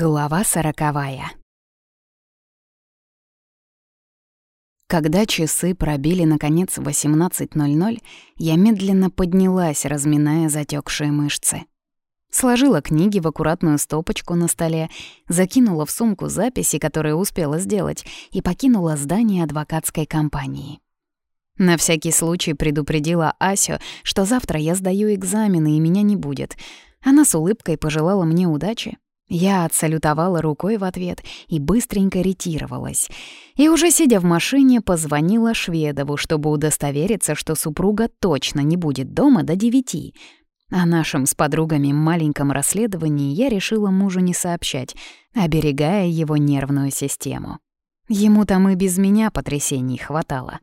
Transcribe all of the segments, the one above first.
Глава сороковая. Когда часы пробили, наконец, 18.00, я медленно поднялась, разминая затекшие мышцы. Сложила книги в аккуратную стопочку на столе, закинула в сумку записи, которые успела сделать, и покинула здание адвокатской компании. На всякий случай предупредила Асю, что завтра я сдаю экзамены и меня не будет. Она с улыбкой пожелала мне удачи, я отсалютовала рукой в ответ и быстренько ретировалась. И уже сидя в машине, позвонила Шведову, чтобы удостовериться, что супруга точно не будет дома до девяти. О нашем с подругами маленьком расследовании я решила мужу не сообщать, оберегая его нервную систему. Ему там и без меня потрясений хватало.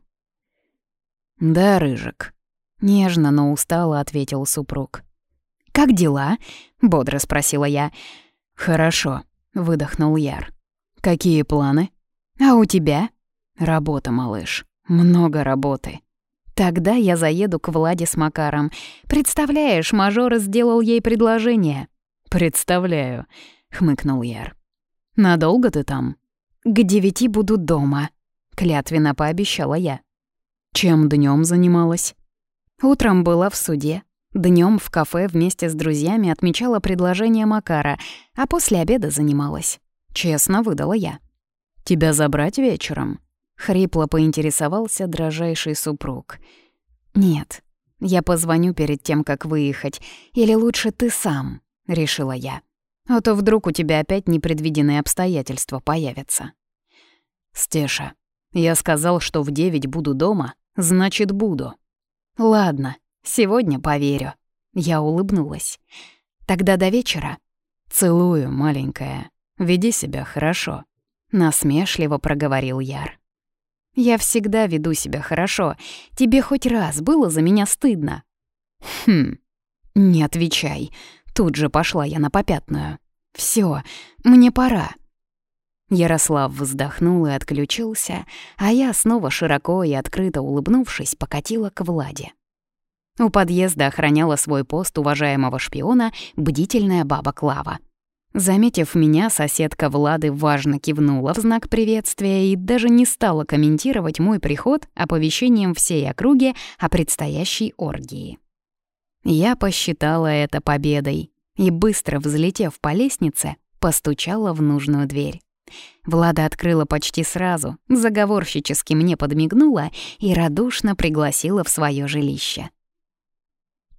«Да, Рыжик», — нежно, но устало ответил супруг. «Как дела?» — бодро спросила я. «Хорошо», — выдохнул Яр. «Какие планы?» «А у тебя?» «Работа, малыш. Много работы». «Тогда я заеду к Владе с Макаром. Представляешь, мажор сделал ей предложение». «Представляю», — хмыкнул Яр. «Надолго ты там?» «К девяти буду дома», — клятвенно пообещала я. «Чем днем занималась?» «Утром была в суде. Днем в кафе вместе с друзьями отмечала предложение Макара, а после обеда занималась. Честно выдала я. «Тебя забрать вечером?» — хрипло поинтересовался дрожайший супруг. «Нет, я позвоню перед тем, как выехать. Или лучше ты сам», — решила я. «А то вдруг у тебя опять непредвиденные обстоятельства появятся». «Стеша, я сказал, что в девять буду дома, значит, буду». «Ладно, Сегодня поверю. Я улыбнулась. Тогда до вечера. Целую, маленькая. Веди себя хорошо. Насмешливо проговорил Яр. Я всегда веду себя хорошо. Тебе хоть раз было за меня стыдно? Хм. Не отвечай. Тут же пошла я на попятную. Все, мне пора. Ярослав вздохнул и отключился, а я снова широко и открыто улыбнувшись покатила к Владе. У подъезда охраняла свой пост уважаемого шпиона бдительная баба Клава. Заметив меня, соседка Влады важно кивнула в знак приветствия и даже не стала комментировать мой приход оповещением всей округи о предстоящей оргии. Я посчитала это победой и, быстро взлетев по лестнице, постучала в нужную дверь. Влада открыла почти сразу, заговорщически мне подмигнула и радушно пригласила в свое жилище.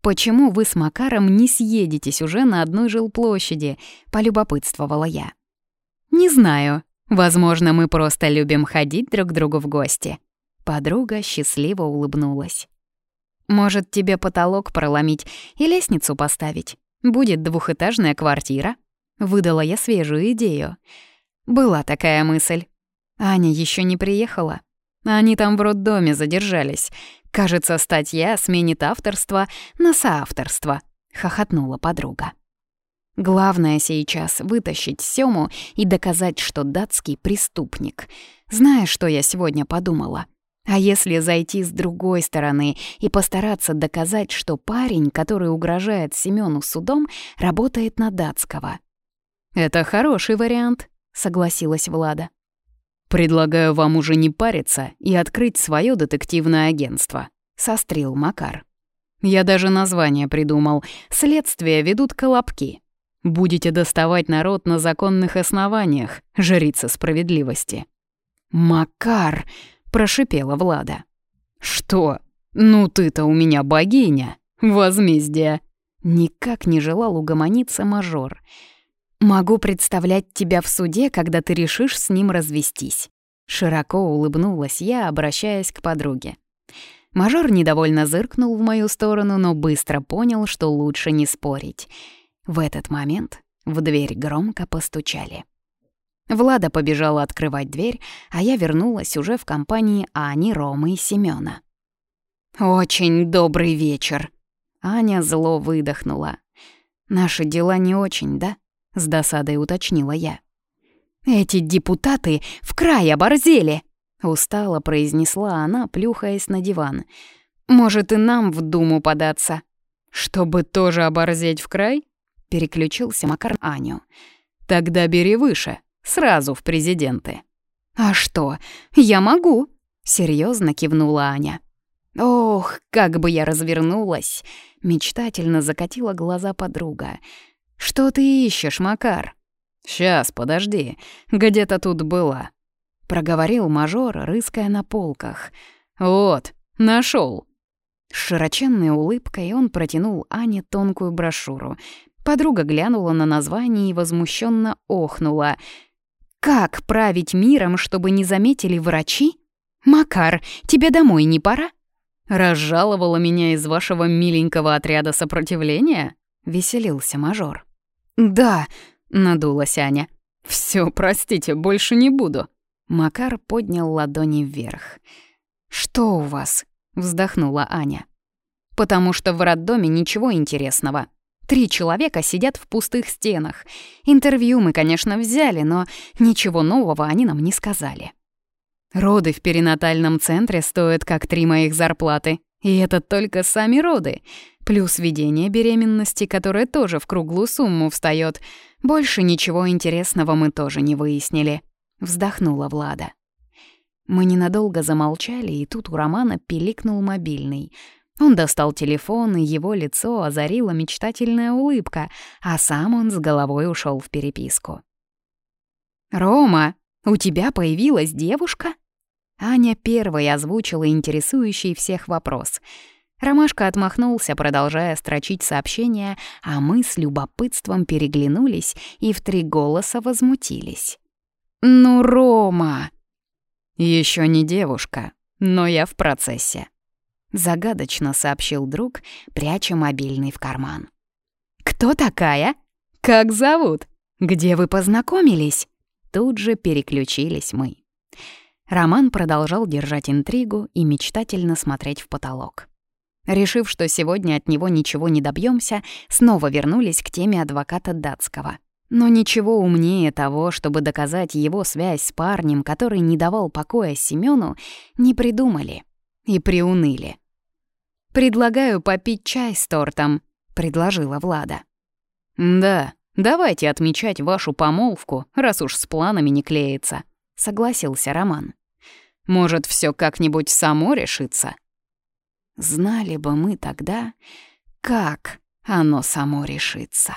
«Почему вы с Макаром не съедетесь уже на одной жилплощади?» — полюбопытствовала я. «Не знаю. Возможно, мы просто любим ходить друг к другу в гости». Подруга счастливо улыбнулась. «Может, тебе потолок проломить и лестницу поставить? Будет двухэтажная квартира?» Выдала я свежую идею. Была такая мысль. Аня еще не приехала. Они там в роддоме задержались. Кажется, статья сменит авторство на соавторство», — хохотнула подруга. Главное сейчас — вытащить Сёму и доказать, что датский преступник. Знаешь, что я сегодня подумала? А если зайти с другой стороны и постараться доказать, что парень, который угрожает Семёну судом, работает на датского? «Это хороший вариант», — согласилась Влада. «Предлагаю вам уже не париться и открыть свое детективное агентство», — сострил Макар. «Я даже название придумал. Следствие ведут колобки. Будете доставать народ на законных основаниях, жрица справедливости». «Макар!» — прошипела Влада. «Что? Ну ты-то у меня богиня! Возмездие!» Никак не желал угомониться мажор. «Могу представлять тебя в суде, когда ты решишь с ним развестись». Широко улыбнулась я, обращаясь к подруге. Мажор недовольно зыркнул в мою сторону, но быстро понял, что лучше не спорить. В этот момент в дверь громко постучали. Влада побежала открывать дверь, а я вернулась уже в компании Ани, Ромы и Семёна. «Очень добрый вечер!» Аня зло выдохнула. «Наши дела не очень, да?» — с досадой уточнила я. «Эти депутаты в край оборзели!» — устало произнесла она, плюхаясь на диван. «Может, и нам в Думу податься?» «Чтобы тоже оборзеть в край?» — переключился Макар Аню. Тогда бери выше, сразу в президенты. А что, я могу, серьезно кивнула Аня. Ох, как бы я развернулась, мечтательно закатила глаза подруга. Что ты ищешь, Макар? Сейчас, подожди, где-то тут была, проговорил мажор, рыская на полках. Вот, нашел. С широченной улыбкой он протянул Ане тонкую брошюру. Подруга глянула на название и возмущенно охнула. «Как править миром, чтобы не заметили врачи? Макар, тебе домой не пора?» «Разжаловала меня из вашего миленького отряда сопротивления?» — веселился мажор. «Да», — надулась Аня. «Всё, простите, больше не буду». Макар поднял ладони вверх. «Что у вас?» вздохнула Аня. Потому что в роддоме ничего интересного. Три человека сидят в пустых стенах. Интервью мы, конечно, взяли, но ничего нового они нам не сказали. Роды в перинатальном центре стоят как три моих зарплаты. И это только сами роды. Плюс ведение беременности, которое тоже в круглую сумму встает. Больше ничего интересного мы тоже не выяснили. Вздохнула Влада. Мы ненадолго замолчали, и тут у Романа пиликнул мобильный. Он достал телефон, и его лицо озарила мечтательная улыбка, а сам он с головой ушел в переписку. «Рома, у тебя появилась девушка?» Аня первой озвучила интересующий всех вопрос. Ромашка отмахнулся, продолжая строчить сообщения, а мы с любопытством переглянулись и в три голоса возмутились. «Ну, Рома!» Еще не девушка, но я в процессе», — загадочно сообщил друг, пряча мобильный в карман. «Кто такая? Как зовут? Где вы познакомились?» Тут же переключились мы. Роман продолжал держать интригу и мечтательно смотреть в потолок. Решив, что сегодня от него ничего не добьемся, снова вернулись к теме адвоката датского — но ничего умнее того, чтобы доказать его связь с парнем, который не давал покоя Семёну, не придумали и приуныли. «Предлагаю попить чай с тортом», — предложила Влада. «Да, давайте отмечать вашу помолвку, раз уж с планами не клеится», — согласился Роман. «Может, все как-нибудь само решится?» Знали бы мы тогда, как оно само решится.